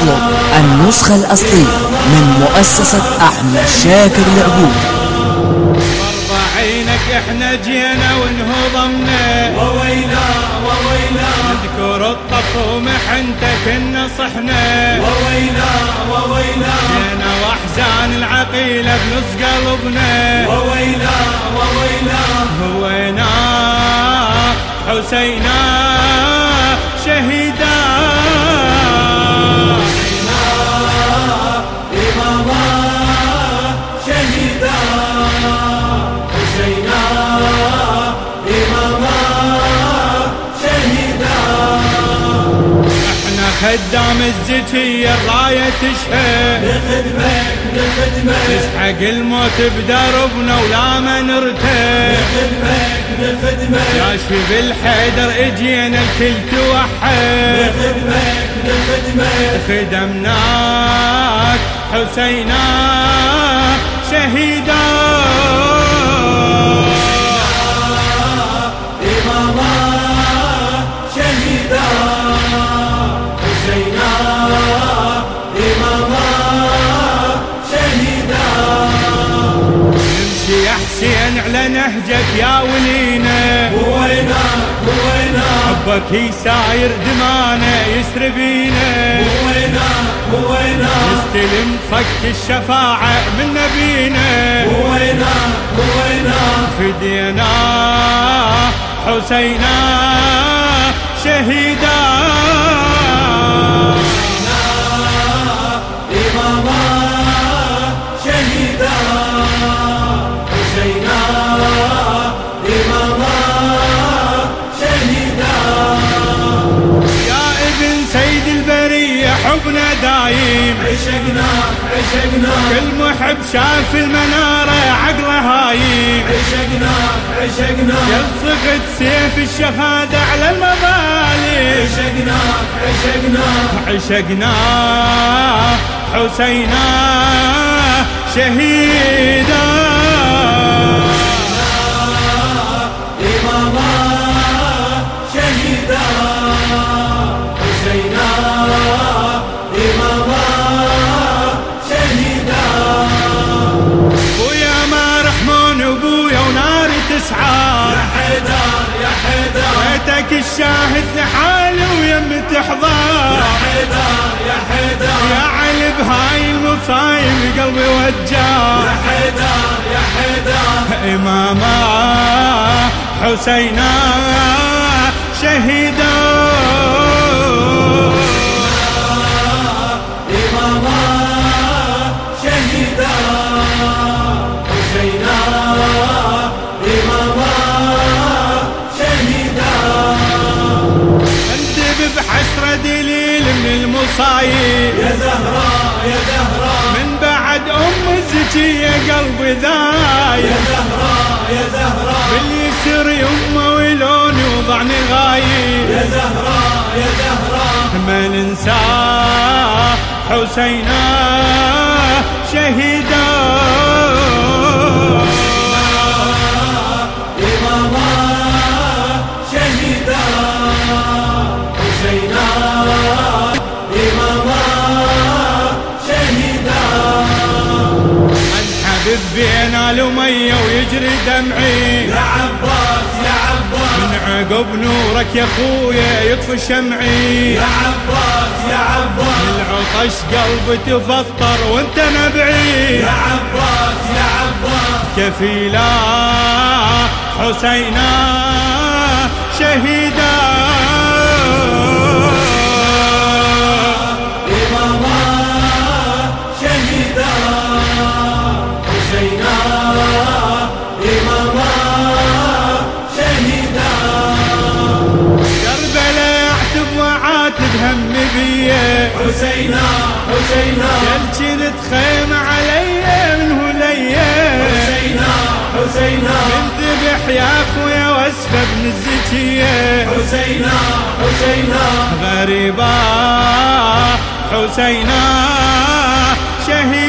اطلب النسخة الأصلية من مؤسسة أحمد شاكر العبود عينك إحنا جينا وانهضمنا وويلا وويلا نذكر الطف ومحنتك نصحنا وويلا وويلا جينا وأحزان العقيلة بنص قلبنا وويلا وويلا هوينا حسينا شهيدا خدام الزكية الراية تشهد لخدمك لخدمك نسحق الموت بدربنا ولا ما نرتاح لخدمك لخدمك يا شيب الحيدر اجينا الكل توحد. لخدمك لخدمك خدمناك حسينا شهيدا. إماما. حسين على نهجك يا ولينا. هوينا هوينا حبك يساير دمانا يسربينا هوينا هوينا نستلم فك الشفاعة من نبينا. هوينا هوينا فدينا حسينا شهيدا. إماما شهيدا. حبنا دايم. عشقنا عشقنا. كل محب شاف المنارة عقله هايم. عشقنا عشقنا. يلصقت سيف الشهادة على المظالم عشقنا عشقنا. عشقنا حسينا شهيدا الشاهد لحالي ويم تحضر. يا حيدر يا حيدر. يا علي بهاي المصايب قلبي وجار. يا حيدر يا حيدر. إماما حسينا شهيدا المصايب يا زهراء يا زهراء. من بعد أم الزكية قلبي ذايب يا زهراء يا زهراء. باليسر يمه ولوني وضعني غايب يا زهراء يا زهراء. ما ننساه حسينا شهيدا بين الأمية ويجري دمعي. يا عباس يا عباس. من عقب نورك يا خويا يطفي شمعي. يا عباس يا عباس. العطش قلبي تفطر وانت نبعي. يا عباس يا عباس. كفيلا حسينا شهيدا إماما شهيدا حسينا إماما شهيدا. كربلاء اعتب وعاتب هم بيه حسينا حسينا. يلجي تخيم علي من هلية. حسينا حسينا. من ذبح يا اخويا واسفه ابن الزكية. حسينا حسينا. غريبا حسينا. شهيدا